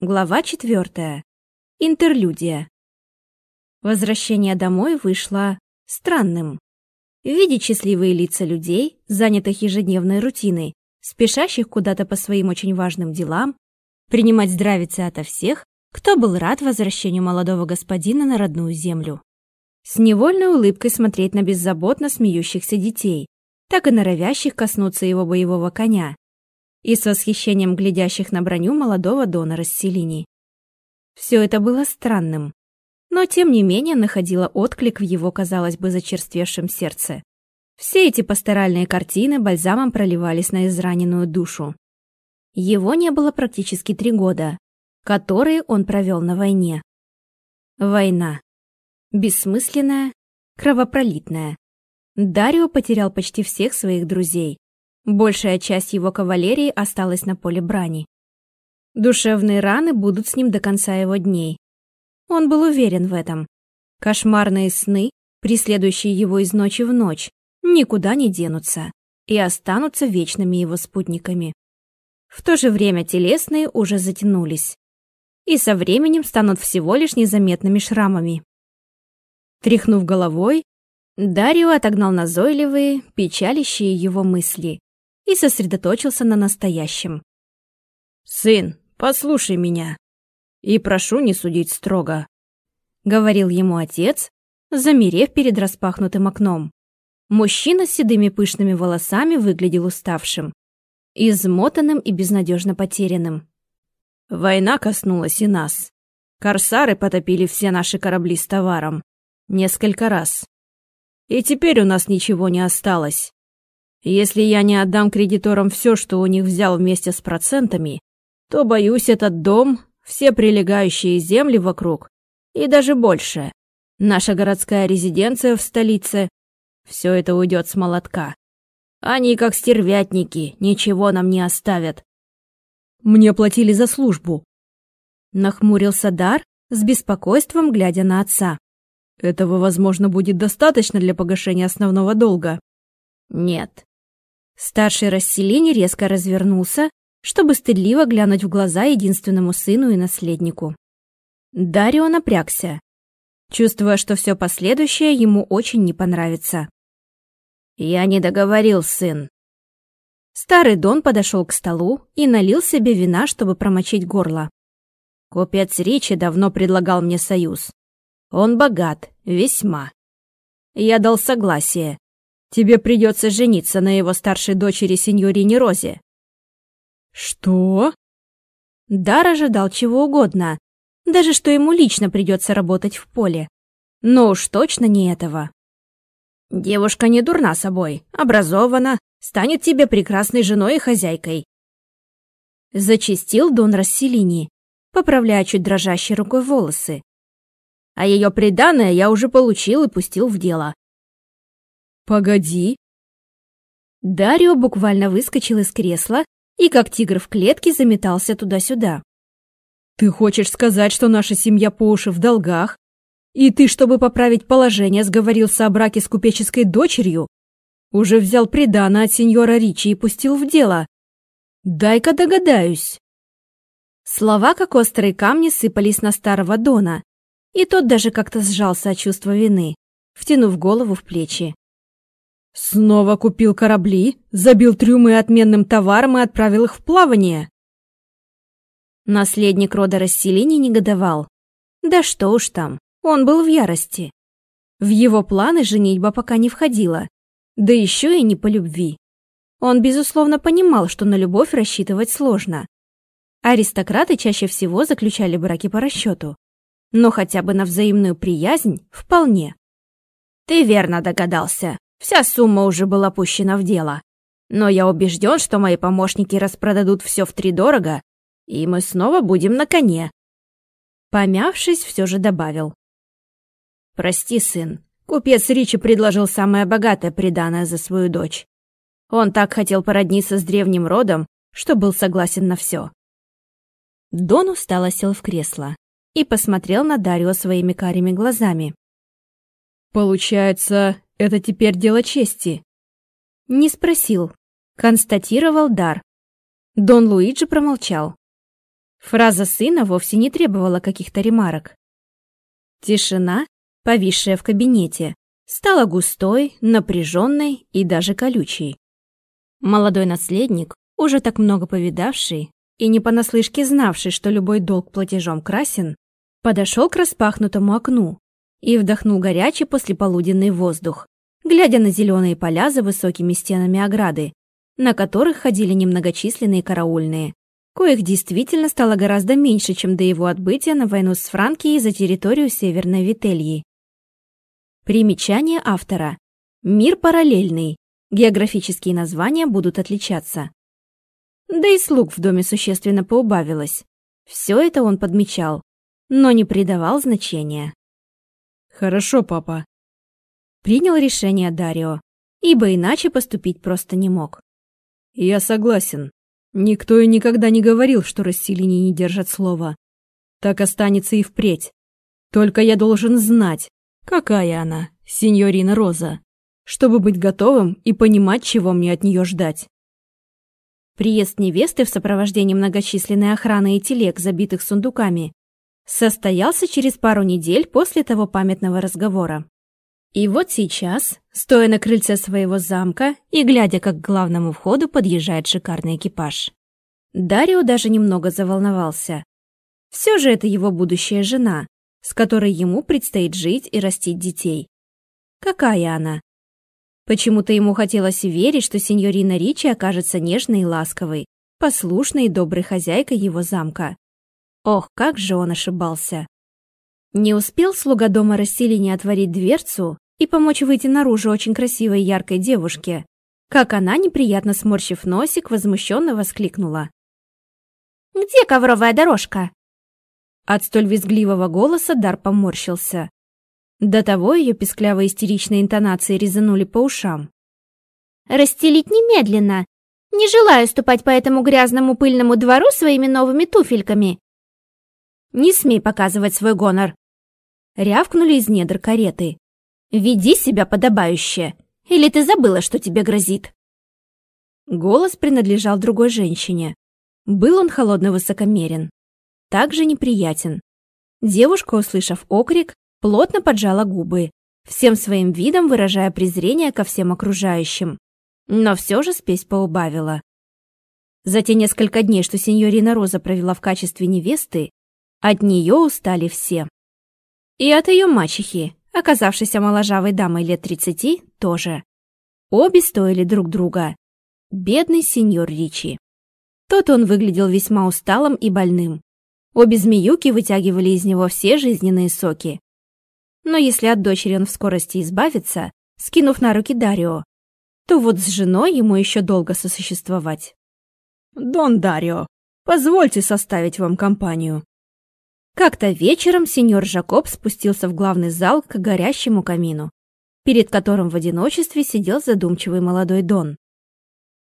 Глава четвертая. Интерлюдия. Возвращение домой вышло странным. Видеть счастливые лица людей, занятых ежедневной рутиной, спешащих куда-то по своим очень важным делам, принимать здравицы ото всех, кто был рад возвращению молодого господина на родную землю. С невольной улыбкой смотреть на беззаботно смеющихся детей, так и норовящих коснуться его боевого коня, и с восхищением глядящих на броню молодого Дона Расселини. Все это было странным, но тем не менее находило отклик в его, казалось бы, зачерствевшем сердце. Все эти пасторальные картины бальзамом проливались на израненную душу. Его не было практически три года, которые он провел на войне. Война. Бессмысленная, кровопролитная. Дарио потерял почти всех своих друзей. Большая часть его кавалерии осталась на поле брани. Душевные раны будут с ним до конца его дней. Он был уверен в этом. Кошмарные сны, преследующие его из ночи в ночь, никуда не денутся и останутся вечными его спутниками. В то же время телесные уже затянулись и со временем станут всего лишь незаметными шрамами. Тряхнув головой, Дарио отогнал назойливые, печалящие его мысли и сосредоточился на настоящем. «Сын, послушай меня и прошу не судить строго», — говорил ему отец, замерев перед распахнутым окном. Мужчина с седыми пышными волосами выглядел уставшим, измотанным и безнадежно потерянным. «Война коснулась и нас. Корсары потопили все наши корабли с товаром. Несколько раз. И теперь у нас ничего не осталось. Если я не отдам кредиторам все, что у них взял вместе с процентами, то, боюсь, этот дом, все прилегающие земли вокруг и даже больше, наша городская резиденция в столице, все это уйдет с молотка. Они, как стервятники, ничего нам не оставят. Мне платили за службу. Нахмурился Дар, с беспокойством глядя на отца. Этого, возможно, будет достаточно для погашения основного долга. Нет, Старший расселение резко развернулся, чтобы стыдливо глянуть в глаза единственному сыну и наследнику. Дарио напрягся, чувствуя, что все последующее ему очень не понравится. «Я не договорил, сын». Старый Дон подошел к столу и налил себе вина, чтобы промочить горло. Купец Ричи давно предлагал мне союз. Он богат, весьма. Я дал согласие, Тебе придется жениться на его старшей дочери сеньорине Розе». «Что?» Дар ожидал чего угодно, даже что ему лично придется работать в поле. Но уж точно не этого. «Девушка не дурна собой, образована, станет тебе прекрасной женой и хозяйкой». Зачистил Дон Расселини, поправляя чуть дрожащей рукой волосы. «А ее приданное я уже получил и пустил в дело. «Погоди!» Дарио буквально выскочил из кресла и, как тигр в клетке, заметался туда-сюда. «Ты хочешь сказать, что наша семья по уши в долгах? И ты, чтобы поправить положение, сговорился о браке с купеческой дочерью? Уже взял предана от сеньора Ричи и пустил в дело? Дай-ка догадаюсь!» Слова, как острые камни, сыпались на старого Дона, и тот даже как-то сжался от чувства вины, втянув голову в плечи. Снова купил корабли, забил трюмы отменным товаром и отправил их в плавание. Наследник рода расселений негодовал. Да что уж там, он был в ярости. В его планы женитьба пока не входила, да еще и не по любви. Он, безусловно, понимал, что на любовь рассчитывать сложно. Аристократы чаще всего заключали браки по расчету. Но хотя бы на взаимную приязнь вполне. «Ты верно догадался», Вся сумма уже была пущена в дело. Но я убежден, что мои помощники распродадут все втридорого, и мы снова будем на коне. Помявшись, все же добавил. Прости, сын. Купец Ричи предложил самое богатое приданое за свою дочь. Он так хотел породниться с древним родом, что был согласен на все. Дон устало сел в кресло и посмотрел на Дарио своими карими глазами. «Получается, это теперь дело чести. Не спросил. Констатировал дар. Дон Луиджи промолчал. Фраза сына вовсе не требовала каких-то ремарок. Тишина, повисшая в кабинете, стала густой, напряженной и даже колючей. Молодой наследник, уже так много повидавший и не понаслышке знавший, что любой долг платежом красен, подошел к распахнутому окну и вдохнул горячий послеполуденный воздух, глядя на зеленые поля за высокими стенами ограды, на которых ходили немногочисленные караульные, коих действительно стало гораздо меньше, чем до его отбытия на войну с Франкией за территорию Северной Вительи. Примечание автора. Мир параллельный. Географические названия будут отличаться. Да и слуг в доме существенно поубавилось. Все это он подмечал, но не придавал значения. «Хорошо, папа». Принял решение Дарио, ибо иначе поступить просто не мог. «Я согласен. Никто и никогда не говорил, что расселения не держат слова. Так останется и впредь. Только я должен знать, какая она, сеньорина Роза, чтобы быть готовым и понимать, чего мне от нее ждать. Приезд невесты в сопровождении многочисленной охраны и телег, забитых сундуками, состоялся через пару недель после того памятного разговора. И вот сейчас, стоя на крыльце своего замка и глядя, как к главному входу подъезжает шикарный экипаж, Дарио даже немного заволновался. Все же это его будущая жена, с которой ему предстоит жить и растить детей. Какая она? Почему-то ему хотелось верить, что сеньорина Ричи окажется нежной и ласковой, послушной и доброй хозяйкой его замка. Ох, как же он ошибался. Не успел слуга дома расселения отворить дверцу и помочь выйти наружу очень красивой яркой девушке, как она, неприятно сморщив носик, возмущенно воскликнула. «Где ковровая дорожка?» От столь визгливого голоса Дар поморщился. До того ее песклявые истеричные интонации резанули по ушам. «Расстелить немедленно! Не желаю ступать по этому грязному пыльному двору своими новыми туфельками!» «Не смей показывать свой гонор!» Рявкнули из недр кареты. «Веди себя подобающе! Или ты забыла, что тебе грозит?» Голос принадлежал другой женщине. Был он холодно высокомерен. Также неприятен. Девушка, услышав окрик, плотно поджала губы, всем своим видом выражая презрение ко всем окружающим. Но все же спесь поубавила. За те несколько дней, что сеньорина Роза провела в качестве невесты, от нее устали все. И от ее мачехи, оказавшейся моложавой дамой лет тридцати, тоже. Обе стоили друг друга. Бедный сеньор Ричи. Тот он выглядел весьма усталым и больным. Обе змеюки вытягивали из него все жизненные соки. Но если от дочери он в скорости избавится, скинув на руки Дарио, то вот с женой ему еще долго сосуществовать. «Дон Дарио, позвольте составить вам компанию», как-то вечером сеньор Жакоб спустился в главный зал к горящему камину, перед которым в одиночестве сидел задумчивый молодой Дон.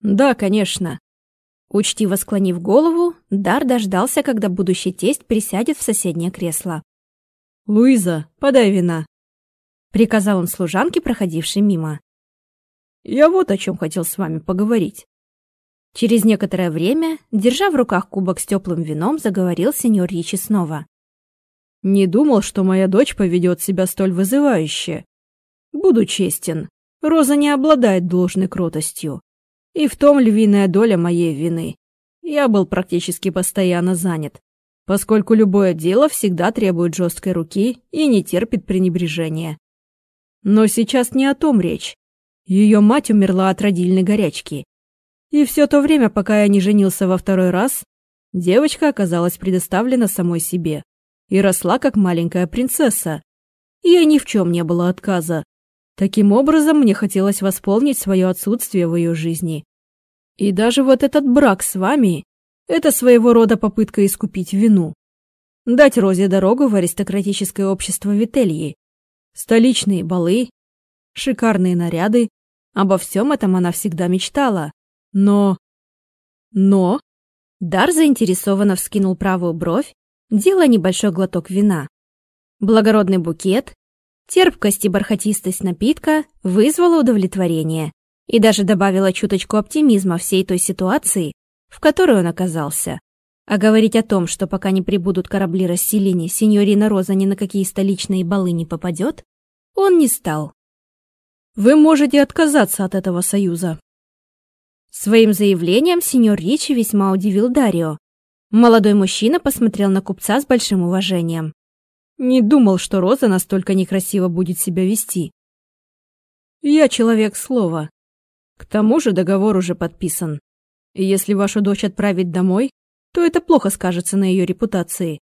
«Да, конечно». Учтиво склонив голову, Дар дождался, когда будущий тесть присядет в соседнее кресло. «Луиза, подай вина», — приказал он служанке, проходившей мимо. «Я вот о чем хотел с вами поговорить». Через некоторое время, держа в руках кубок с теплым вином, заговорил сеньор Ричи снова. Не думал, что моя дочь поведет себя столь вызывающе. Буду честен, Роза не обладает должной кротостью. И в том львиная доля моей вины. Я был практически постоянно занят, поскольку любое дело всегда требует жесткой руки и не терпит пренебрежения. Но сейчас не о том речь. Ее мать умерла от родильной горячки. И все то время, пока я не женился во второй раз, девочка оказалась предоставлена самой себе и росла как маленькая принцесса. Ей ни в чем не было отказа. Таким образом, мне хотелось восполнить свое отсутствие в ее жизни. И даже вот этот брак с вами – это своего рода попытка искупить вину. Дать Розе дорогу в аристократическое общество Вительи. Столичные балы, шикарные наряды. Обо всем этом она всегда мечтала. Но... Но... Дар заинтересованно вскинул правую бровь делая небольшой глоток вина. Благородный букет, терпкость и бархатистость напитка вызвала удовлетворение и даже добавила чуточку оптимизма всей той ситуации, в которой он оказался. А говорить о том, что пока не прибудут корабли расселения, сеньорина Роза ни на какие столичные балы не попадет, он не стал. «Вы можете отказаться от этого союза». Своим заявлением сеньор Ричи весьма удивил Дарио. Молодой мужчина посмотрел на купца с большим уважением. «Не думал, что Роза настолько некрасиво будет себя вести. Я человек слова. К тому же договор уже подписан. И если вашу дочь отправить домой, то это плохо скажется на ее репутации.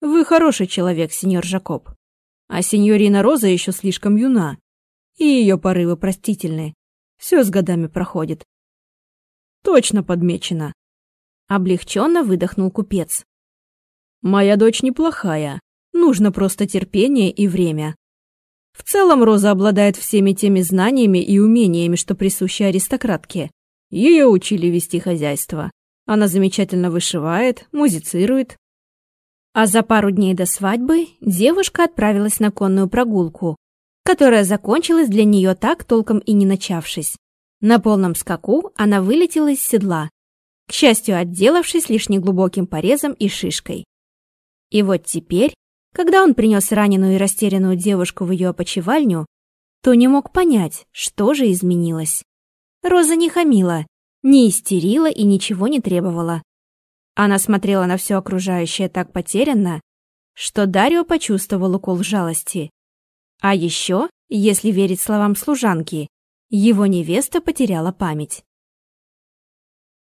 Вы хороший человек, сеньор Жакоб. А сеньорина Роза еще слишком юна, и ее порывы простительны. Все с годами проходит. Точно подмечено. Облегченно выдохнул купец. Моя дочь неплохая. Нужно просто терпение и время. В целом Роза обладает всеми теми знаниями и умениями, что присущи аристократке. Ее учили вести хозяйство. Она замечательно вышивает, музицирует. А за пару дней до свадьбы девушка отправилась на конную прогулку, которая закончилась для нее так толком и не начавшись. На полном скаку она вылетела из седла, к счастью, отделавшись лишь неглубоким порезом и шишкой. И вот теперь, когда он принес раненую и растерянную девушку в ее опочивальню, то не мог понять, что же изменилось. Роза не хамила, не истерила и ничего не требовала. Она смотрела на все окружающее так потерянно, что Дарио почувствовал укол жалости. А еще, если верить словам служанки, его невеста потеряла память.